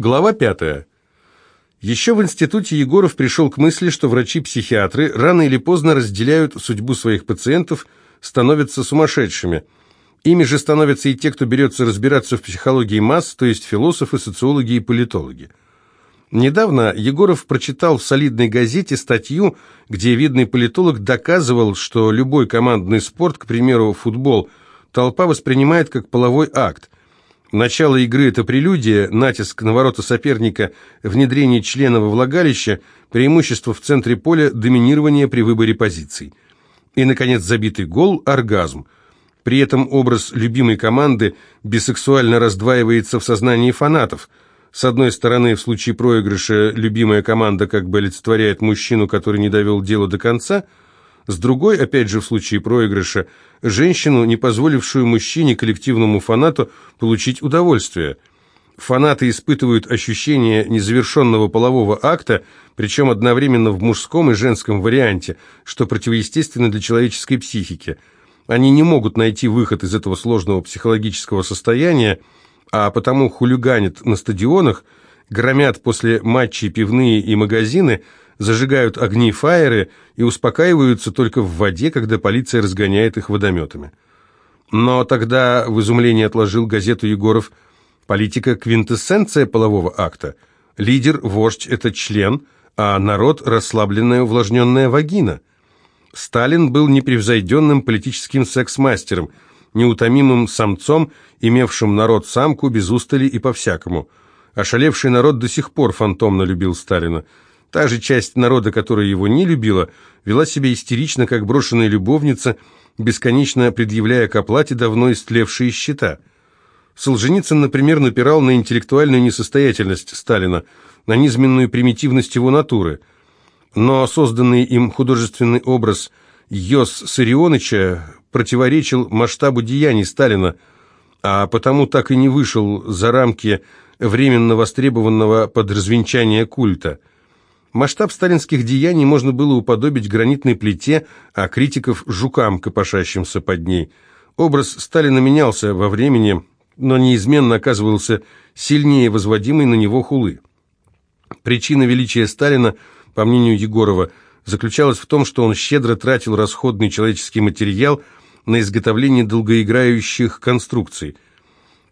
Глава пятая. Еще в институте Егоров пришел к мысли, что врачи-психиатры рано или поздно разделяют судьбу своих пациентов, становятся сумасшедшими. Ими же становятся и те, кто берется разбираться в психологии масс, то есть философы, социологи и политологи. Недавно Егоров прочитал в солидной газете статью, где видный политолог доказывал, что любой командный спорт, к примеру, футбол, толпа воспринимает как половой акт – Начало игры – это прелюдия, натиск на ворота соперника, внедрение члена во влагалище, преимущество в центре поля, доминирование при выборе позиций. И, наконец, забитый гол – оргазм. При этом образ любимой команды бисексуально раздваивается в сознании фанатов. С одной стороны, в случае проигрыша любимая команда как бы олицетворяет мужчину, который не довел дело до конца – с другой, опять же в случае проигрыша, женщину, не позволившую мужчине, коллективному фанату, получить удовольствие. Фанаты испытывают ощущение незавершенного полового акта, причем одновременно в мужском и женском варианте, что противоестественно для человеческой психики. Они не могут найти выход из этого сложного психологического состояния, а потому хулиганят на стадионах, громят после матчей пивные и магазины – зажигают огни фаеры и успокаиваются только в воде, когда полиция разгоняет их водометами. Но тогда в изумлении отложил газету Егоров «Политика – квинтэссенция полового акта. Лидер, вождь – это член, а народ – расслабленная увлажненная вагина». Сталин был непревзойденным политическим секс-мастером, неутомимым самцом, имевшим народ-самку без устали и по-всякому. Ошалевший народ до сих пор фантомно любил Сталина – Та же часть народа, которая его не любила, вела себя истерично, как брошенная любовница, бесконечно предъявляя к оплате давно истлевшие счета. Солженицын, например, напирал на интеллектуальную несостоятельность Сталина, на низменную примитивность его натуры. Но созданный им художественный образ Йос Сарионыча противоречил масштабу деяний Сталина, а потому так и не вышел за рамки временно востребованного подразвенчания культа – Масштаб сталинских деяний можно было уподобить гранитной плите, а критиков – жукам, копошащимся под ней. Образ Сталина менялся во времени, но неизменно оказывался сильнее возводимой на него хулы. Причина величия Сталина, по мнению Егорова, заключалась в том, что он щедро тратил расходный человеческий материал на изготовление долгоиграющих конструкций –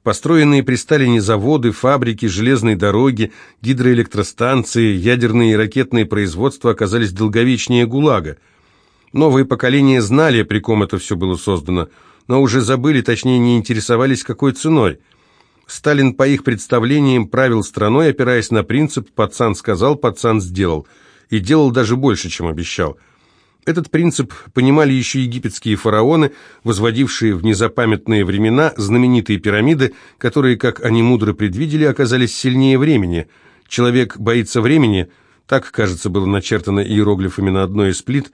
Построенные при Сталине заводы, фабрики, железные дороги, гидроэлектростанции, ядерные и ракетные производства оказались долговечнее ГУЛАГа. Новые поколения знали, при ком это все было создано, но уже забыли, точнее не интересовались, какой ценой. Сталин, по их представлениям, правил страной, опираясь на принцип «пацан сказал, пацан сделал», и делал даже больше, чем обещал – этот принцип понимали еще египетские фараоны, возводившие в незапамятные времена знаменитые пирамиды, которые, как они мудро предвидели, оказались сильнее времени. Человек боится времени, так, кажется, было начертано иероглифами на одной из плит,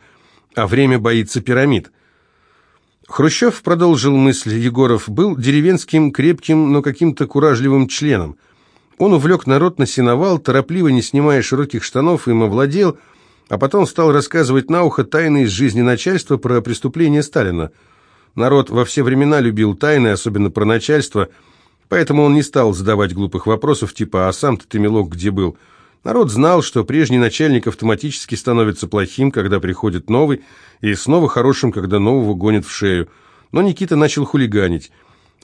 а время боится пирамид. Хрущев, продолжил мысль Егоров, был деревенским, крепким, но каким-то куражливым членом. Он увлек народ на сеновал, торопливо, не снимая широких штанов, им овладел – а потом стал рассказывать на ухо тайны из жизни начальства про преступления Сталина. Народ во все времена любил тайны, особенно про начальство, поэтому он не стал задавать глупых вопросов типа «А сам-то ты, милок, где был?». Народ знал, что прежний начальник автоматически становится плохим, когда приходит новый, и снова хорошим, когда нового гонят в шею. Но Никита начал хулиганить.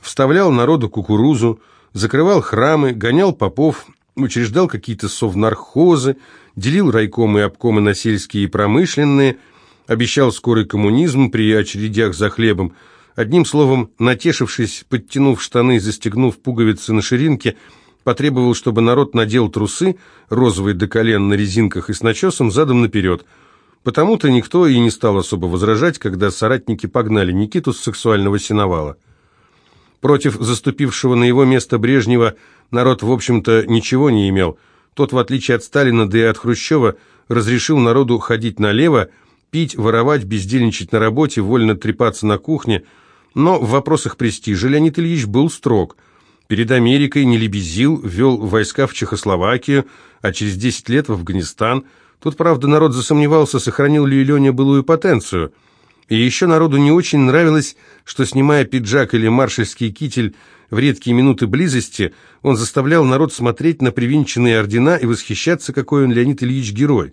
Вставлял народу кукурузу, закрывал храмы, гонял попов, учреждал какие-то совнархозы, делил райкомы и обкомы на сельские и промышленные, обещал скорый коммунизм при очередях за хлебом. Одним словом, натешившись, подтянув штаны и застегнув пуговицы на ширинке, потребовал, чтобы народ надел трусы, розовые до колен на резинках и с начесом задом наперед. Потому-то никто и не стал особо возражать, когда соратники погнали Никиту с сексуального сеновала. Против заступившего на его место Брежнева народ, в общем-то, ничего не имел – тот, в отличие от Сталина, да и от Хрущева, разрешил народу ходить налево, пить, воровать, бездельничать на работе, вольно трепаться на кухне. Но в вопросах престижа Леонид Ильич был строг. Перед Америкой не лебезил, вел войска в Чехословакию, а через 10 лет в Афганистан. Тут, правда, народ засомневался, сохранил ли Леня былую потенцию. И еще народу не очень нравилось, что, снимая пиджак или маршальский китель в редкие минуты близости, он заставлял народ смотреть на привинченные ордена и восхищаться, какой он, Леонид Ильич, герой.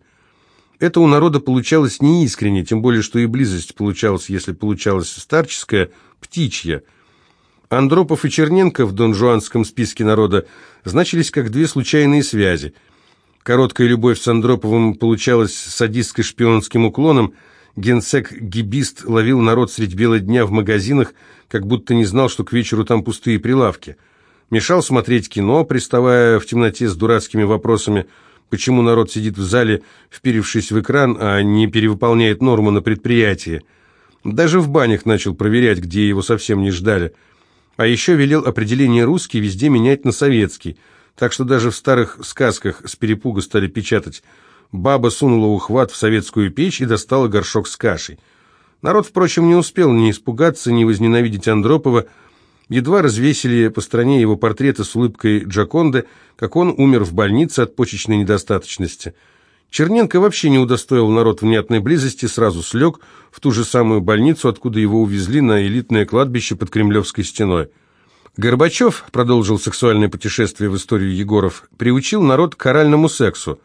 Это у народа получалось неискренне, тем более, что и близость получалась, если получалась старческая, птичья. Андропов и Черненко в донжуанском списке народа значились как две случайные связи. Короткая любовь с Андроповым получалась садистско-шпионским уклоном – Генсек-гибист ловил народ средь бела дня в магазинах, как будто не знал, что к вечеру там пустые прилавки. Мешал смотреть кино, приставая в темноте с дурацкими вопросами, почему народ сидит в зале, вперевшись в экран, а не перевыполняет норму на предприятии. Даже в банях начал проверять, где его совсем не ждали. А еще велел определение «русский» везде менять на «советский», так что даже в старых сказках с перепуга стали печатать – Баба сунула ухват в советскую печь и достала горшок с кашей. Народ, впрочем, не успел ни испугаться, ни возненавидеть Андропова. Едва развесили по стране его портреты с улыбкой Джаконды, как он умер в больнице от почечной недостаточности. Черненко вообще не удостоил народ внятной близости, сразу слег в ту же самую больницу, откуда его увезли на элитное кладбище под Кремлевской стеной. Горбачев, продолжил сексуальное путешествие в историю Егоров, приучил народ к оральному сексу –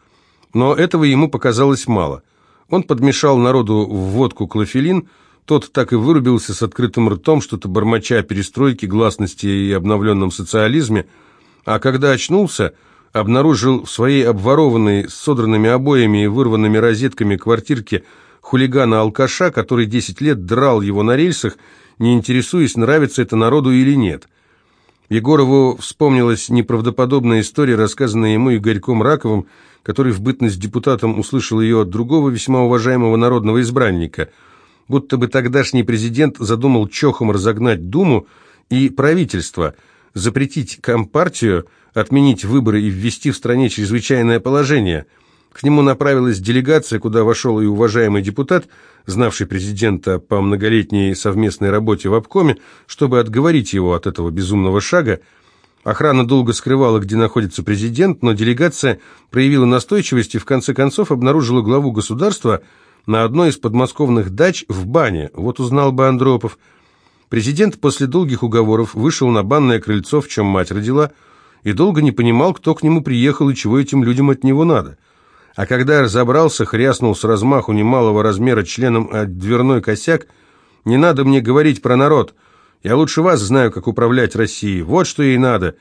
но этого ему показалось мало. Он подмешал народу в водку клофелин, тот так и вырубился с открытым ртом, что-то бормоча о перестройке, гласности и обновленном социализме, а когда очнулся, обнаружил в своей обворованной, с содранными обоями и вырванными розетками квартирке хулигана-алкаша, который 10 лет драл его на рельсах, не интересуясь, нравится это народу или нет. Егорову вспомнилась неправдоподобная история, рассказанная ему Игорьком Раковым, который в бытность депутатом услышал ее от другого весьма уважаемого народного избранника, будто бы тогдашний президент задумал чохом разогнать Думу и правительство, запретить Компартию, отменить выборы и ввести в стране чрезвычайное положение. К нему направилась делегация, куда вошел и уважаемый депутат, знавший президента по многолетней совместной работе в обкоме, чтобы отговорить его от этого безумного шага, Охрана долго скрывала, где находится президент, но делегация проявила настойчивость и в конце концов обнаружила главу государства на одной из подмосковных дач в бане. Вот узнал бы Андропов. Президент после долгих уговоров вышел на банное крыльцо, в чем мать родила, и долго не понимал, кто к нему приехал и чего этим людям от него надо. А когда разобрался, хряснул с размаху немалого размера членом от дверной косяк, «Не надо мне говорить про народ», я лучше вас знаю, как управлять Россией. Вот что ей надо».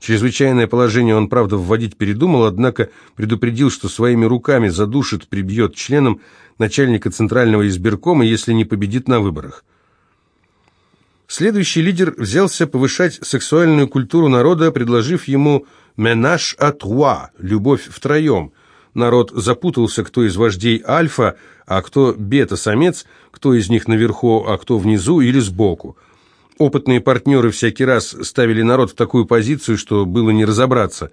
Чрезвычайное положение он, правда, вводить передумал, однако предупредил, что своими руками задушит, прибьет членом начальника Центрального избиркома, если не победит на выборах. Следующий лидер взялся повышать сексуальную культуру народа, предложив ему «менаж à trois» – «любовь втроем». Народ запутался, кто из вождей альфа, а кто бета-самец, кто из них наверху, а кто внизу или сбоку. Опытные партнеры всякий раз ставили народ в такую позицию, что было не разобраться.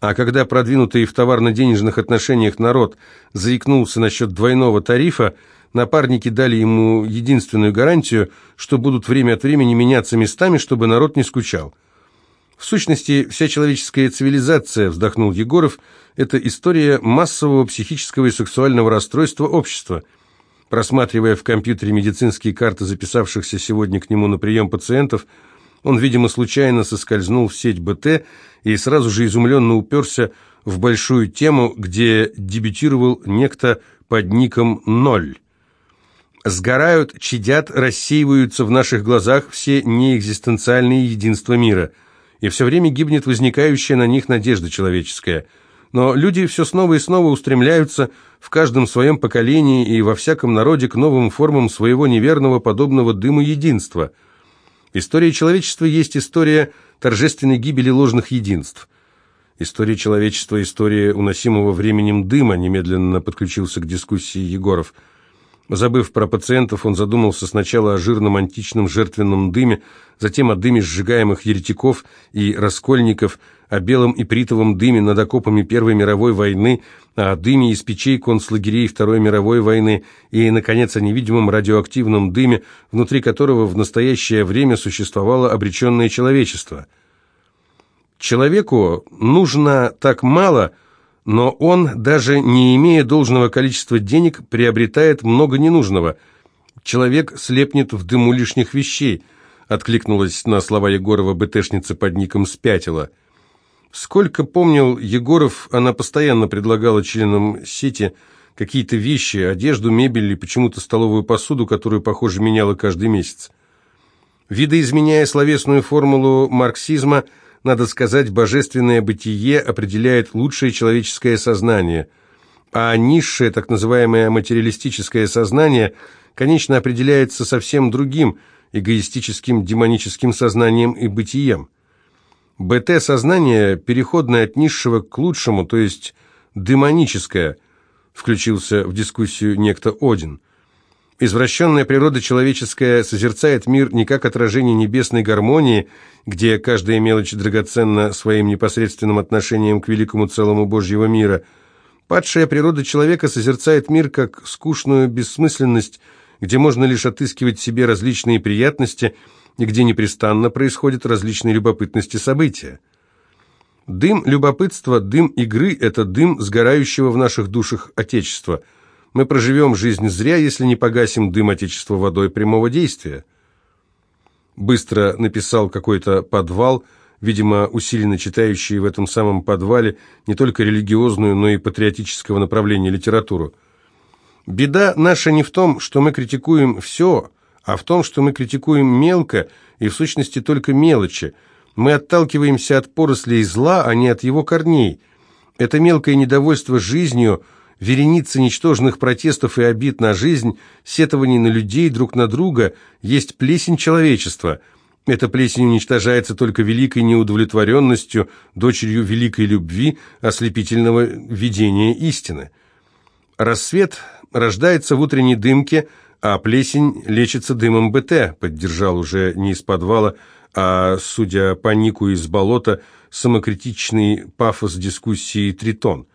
А когда продвинутый в товарно-денежных отношениях народ заикнулся насчет двойного тарифа, напарники дали ему единственную гарантию, что будут время от времени меняться местами, чтобы народ не скучал. В сущности, вся человеческая цивилизация, вздохнул Егоров, это история массового психического и сексуального расстройства общества – Просматривая в компьютере медицинские карты записавшихся сегодня к нему на прием пациентов, он, видимо, случайно соскользнул в сеть БТ и сразу же изумленно уперся в большую тему, где дебютировал некто под ником «Ноль». Сгорают, чадят, рассеиваются в наших глазах все неэкзистенциальные единства мира, и все время гибнет возникающая на них надежда человеческая – но люди все снова и снова устремляются в каждом своем поколении и во всяком народе к новым формам своего неверного подобного дыма единства. История человечества есть история торжественной гибели ложных единств. История человечества – история уносимого временем дыма, немедленно подключился к дискуссии Егоров – Забыв про пациентов, он задумался сначала о жирном античном жертвенном дыме, затем о дыме сжигаемых еретиков и раскольников, о белом ипритовом дыме над окопами Первой мировой войны, о дыме из печей концлагерей Второй мировой войны и, наконец, о невидимом радиоактивном дыме, внутри которого в настоящее время существовало обреченное человечество. Человеку нужно так мало – но он, даже не имея должного количества денег, приобретает много ненужного. Человек слепнет в дыму лишних вещей, откликнулась на слова Егорова БТшница под ником «Спятила». Сколько помнил Егоров, она постоянно предлагала членам сети какие-то вещи, одежду, мебель и почему-то столовую посуду, которую, похоже, меняла каждый месяц. Видоизменяя словесную формулу марксизма, надо сказать, божественное бытие определяет лучшее человеческое сознание, а низшее, так называемое материалистическое сознание, конечно, определяется совсем другим, эгоистическим демоническим сознанием и бытием. БТ-сознание переходное от низшего к лучшему, то есть демоническое, включился в дискуссию некто Один. Извращенная природа человеческая созерцает мир не как отражение небесной гармонии, где каждая мелочь драгоценна своим непосредственным отношением к великому целому Божьего мира. Падшая природа человека созерцает мир как скучную бессмысленность, где можно лишь отыскивать себе различные приятности – и где непрестанно происходят различные любопытности события. Дым любопытства, дым игры – это дым сгорающего в наших душах Отечества. Мы проживем жизнь зря, если не погасим дым Отечества водой прямого действия. Быстро написал какой-то подвал, видимо, усиленно читающий в этом самом подвале не только религиозную, но и патриотического направления литературу. Беда наша не в том, что мы критикуем все – а в том, что мы критикуем мелко и в сущности только мелочи. Мы отталкиваемся от порослей зла, а не от его корней. Это мелкое недовольство жизнью, вереница ничтожных протестов и обид на жизнь, сетований на людей друг на друга, есть плесень человечества. Эта плесень уничтожается только великой неудовлетворенностью, дочерью великой любви, ослепительного видения истины. Рассвет рождается в утренней дымке – а плесень лечится дымом БТ, поддержал уже не из подвала, а, судя по нику из болота, самокритичный пафос дискуссии Тритон.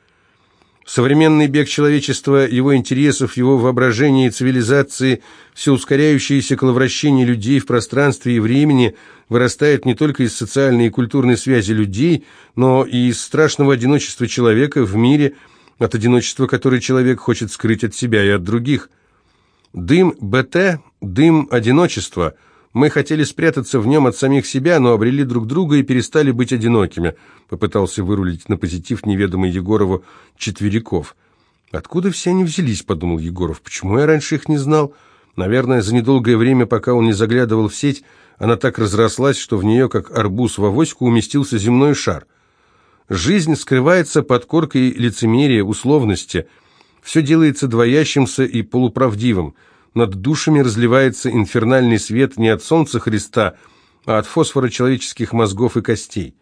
Современный бег человечества, его интересов, его воображения и цивилизации, все ускоряющееся коловращение людей в пространстве и времени вырастает не только из социальной и культурной связи людей, но и из страшного одиночества человека в мире, от одиночества, которое человек хочет скрыть от себя и от других – Дым БТ, дым одиночества. Мы хотели спрятаться в нем от самих себя, но обрели друг друга и перестали быть одинокими, попытался вырулить на позитив неведомый Егорову четвериков. «Откуда все они взялись?» – подумал Егоров. «Почему я раньше их не знал?» Наверное, за недолгое время, пока он не заглядывал в сеть, она так разрослась, что в нее, как арбуз в авоську, уместился земной шар. Жизнь скрывается под коркой лицемерия, условности. Все делается двоящимся и полуправдивым – над душами разливается инфернальный свет не от солнца Христа, а от фосфора человеческих мозгов и костей.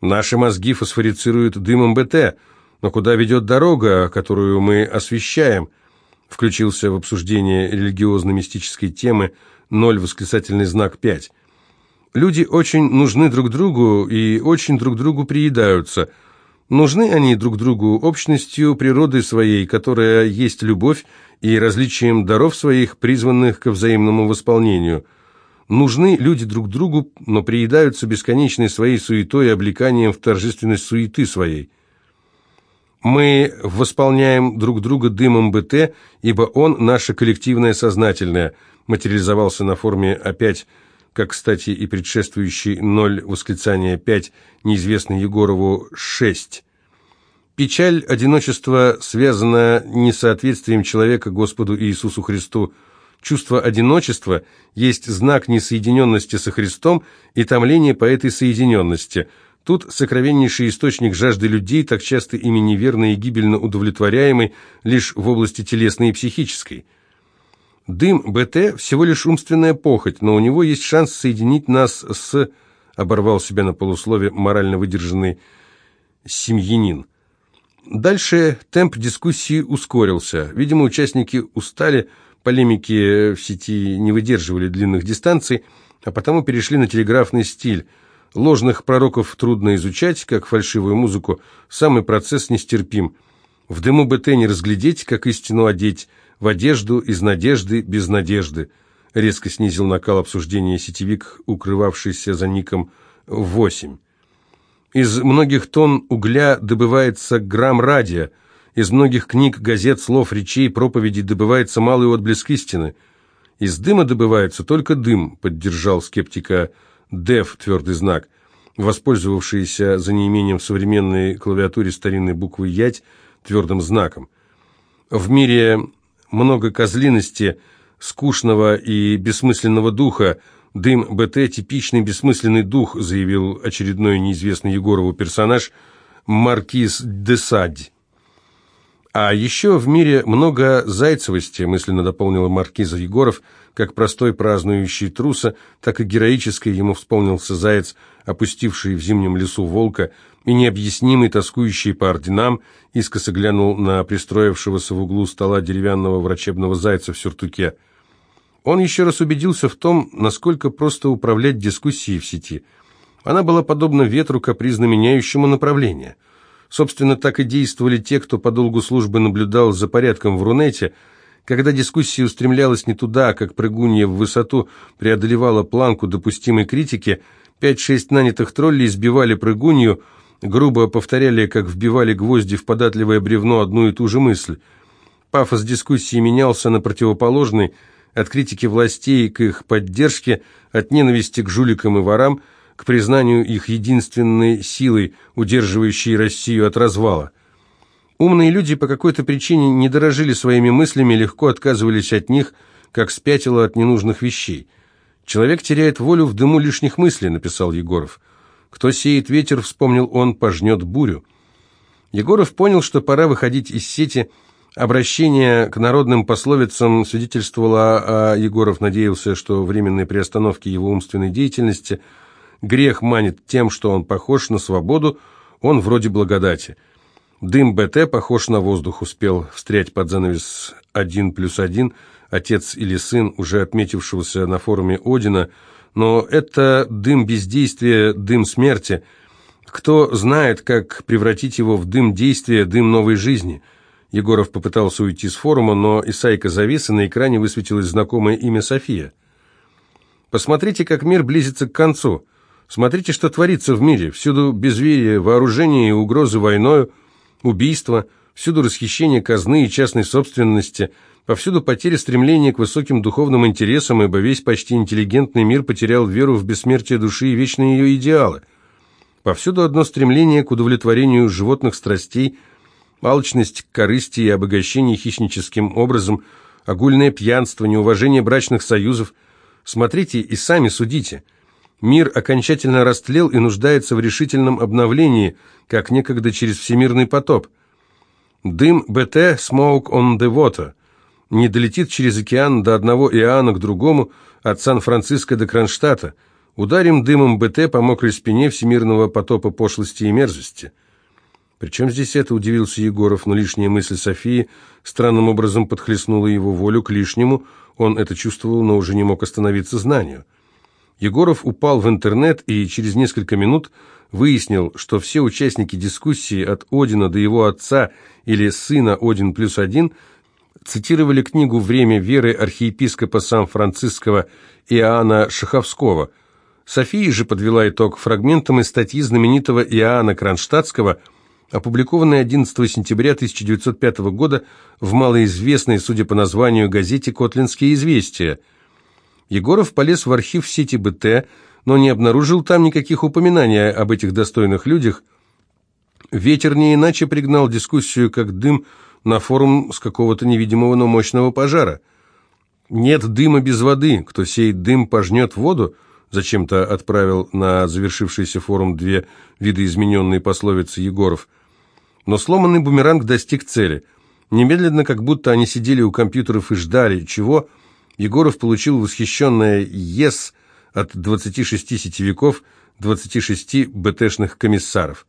Наши мозги фосфорицируют дымом БТ, но куда ведет дорога, которую мы освещаем? Включился в обсуждение религиозно-мистической темы ноль восклицательный знак 5. Люди очень нужны друг другу и очень друг другу приедаются – Нужны они друг другу общностью природы своей, которая есть любовь, и различием даров своих, призванных ко взаимному восполнению. Нужны люди друг другу, но приедаются бесконечной своей суетой и облеканием в торжественность суеты своей. Мы восполняем друг друга дымом БТ, ибо он наше коллективное сознательное, материализовался на форме опять как, кстати, и предшествующий ноль восклицания 5, неизвестный Егорову 6. Печаль одиночества связана несоответствием человека Господу Иисусу Христу. Чувство одиночества есть знак несоединенности со Христом и томление по этой соединенности. Тут сокровеннейший источник жажды людей, так часто ими неверно и гибельно удовлетворяемый лишь в области телесной и психической. Дым БТ – всего лишь умственная похоть, но у него есть шанс соединить нас с... Оборвал себя на полуслове морально выдержанный семьянин. Дальше темп дискуссии ускорился. Видимо, участники устали, полемики в сети не выдерживали длинных дистанций, а потому перешли на телеграфный стиль. Ложных пророков трудно изучать, как фальшивую музыку, самый процесс нестерпим. В дыму БТ не разглядеть, как истину одеть – в одежду из надежды без надежды. Резко снизил накал обсуждения сетевик, укрывавшийся за ником 8. Из многих тонн угля добывается грамм радия, из многих книг, газет, слов, речей, проповедей добывается малый отблеск истины. Из дыма добывается только дым, поддержал скептика Дев твердый знак, воспользовавшийся за неимением в современной клавиатуре старинной буквы «ять» твердым знаком. В мире много козлиности, скучного и бессмысленного духа, Дым БТ – типичный бессмысленный дух, заявил очередной неизвестный Егорову персонаж Маркиз де Садь. А еще в мире много зайцевости, мысленно дополнила Маркиза Егоров, как простой празднующий труса, так и героически ему вспомнился заяц, опустивший в зимнем лесу волка, и необъяснимый, тоскующий по орденам, искоса глянул на пристроившегося в углу стола деревянного врачебного зайца в сюртуке – он еще раз убедился в том, насколько просто управлять дискуссией в сети. Она была подобна ветру, капризно меняющему направление. Собственно, так и действовали те, кто по долгу службы наблюдал за порядком в Рунете, когда дискуссия устремлялась не туда, как прыгунья в высоту преодолевала планку допустимой критики, пять-шесть нанятых троллей избивали прыгунью, грубо повторяли, как вбивали гвозди в податливое бревно одну и ту же мысль. Пафос дискуссии менялся на противоположный – от критики властей к их поддержке, от ненависти к жуликам и ворам, к признанию их единственной силой, удерживающей Россию от развала. Умные люди по какой-то причине не дорожили своими мыслями, легко отказывались от них, как спятило от ненужных вещей. «Человек теряет волю в дыму лишних мыслей», — написал Егоров. «Кто сеет ветер, — вспомнил он, — пожнет бурю». Егоров понял, что пора выходить из сети, — Обращение к народным пословицам свидетельствовало, а Егоров надеялся, что временной приостановки его умственной деятельности грех манит тем, что он похож на свободу, он вроде благодати. Дым БТ похож на воздух, успел встрять под занавес один плюс один, отец или сын, уже отметившегося на форуме Одина, но это дым бездействия, дым смерти. Кто знает, как превратить его в дым действия, дым новой жизни – Егоров попытался уйти с форума, но Исайка завис, и на экране высветилось знакомое имя София. «Посмотрите, как мир близится к концу. Смотрите, что творится в мире. Всюду безверие, вооружение и угрозы войною, убийства, всюду расхищение казны и частной собственности, повсюду потеря стремления к высоким духовным интересам, ибо весь почти интеллигентный мир потерял веру в бессмертие души и вечные ее идеалы. Повсюду одно стремление к удовлетворению животных страстей – алчность к корысти и обогащение хищническим образом, огульное пьянство, неуважение брачных союзов. Смотрите и сами судите. Мир окончательно растлел и нуждается в решительном обновлении, как некогда через всемирный потоп. Дым БТ «Smoke on the water» не долетит через океан до одного Иоанна к другому, от Сан-Франциско до Кронштадта. Ударим дымом БТ по мокрой спине всемирного потопа пошлости и мерзости. Причем здесь это, удивился Егоров, но лишняя мысль Софии странным образом подхлестнула его волю к лишнему, он это чувствовал, но уже не мог остановиться знанию. Егоров упал в интернет и через несколько минут выяснил, что все участники дискуссии от Одина до его отца или сына Один плюс один цитировали книгу «Время веры» архиепископа Сан-Франциского Иоанна Шаховского. София же подвела итог фрагментом из статьи знаменитого Иоанна Кронштадтского – опубликованной 11 сентября 1905 года в малоизвестной, судя по названию, газете «Котлинские известия». Егоров полез в архив сети БТ, но не обнаружил там никаких упоминаний об этих достойных людях. Ветер не иначе пригнал дискуссию, как дым на форум с какого-то невидимого, но мощного пожара. «Нет дыма без воды. Кто сеет дым, пожнет воду», зачем-то отправил на завершившийся форум две видоизмененные пословицы Егоров – но сломанный бумеранг достиг цели. Немедленно, как будто они сидели у компьютеров и ждали, чего, Егоров получил восхищенное «ЕС» от 26 сетевиков, 26 БТшных комиссаров.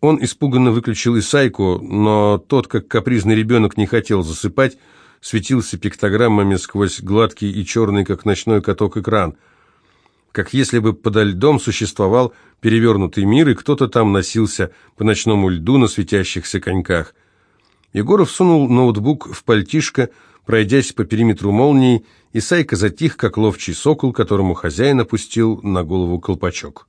Он испуганно выключил Исайку, но тот, как капризный ребенок, не хотел засыпать, светился пиктограммами сквозь гладкий и черный, как ночной каток, экран – как если бы подо льдом существовал перевернутый мир, и кто-то там носился по ночному льду на светящихся коньках. Егоров сунул ноутбук в пальтишко, пройдясь по периметру молнии, и Сайка затих, как ловчий сокол, которому хозяин опустил на голову колпачок.